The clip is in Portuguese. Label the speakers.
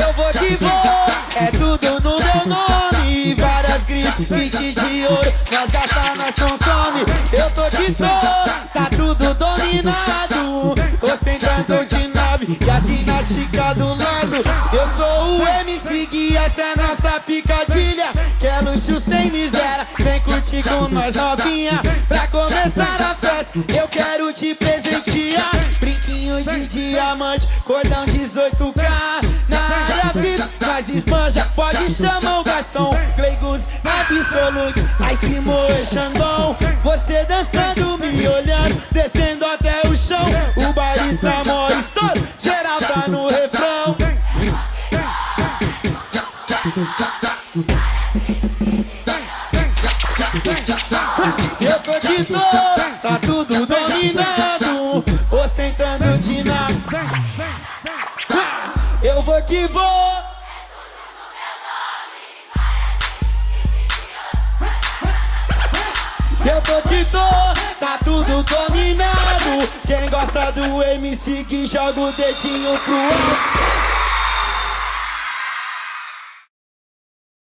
Speaker 1: Eu vou que vou, é tudo no meu nome. Várias grifes, kit de ouro, nós gasta, nós consome. Eu tô que tô, tá tudo dominado. Ostentando de nave e as guinaticas do lado. Eu sou o MC Gui, essa é nossa picadilha. Que é luxo sem miséria, vem curtir com nós novinha. Pra começar a festa, eu quero te presentear. De diamante, cordão 18K. Na área VIP, nós esbanja, pode chamar o garçom. Gleigus absoluto, aí se Xandão. Você dançando, me olhando, descendo até o chão. O baile tá mó estouro, geral tá no refrão. Eu tô que tô, tá tudo dominado, Eu vou que vou. Eu tô que tô, tá tudo dominado. Quem gosta do MC que joga o dedinho pro alto.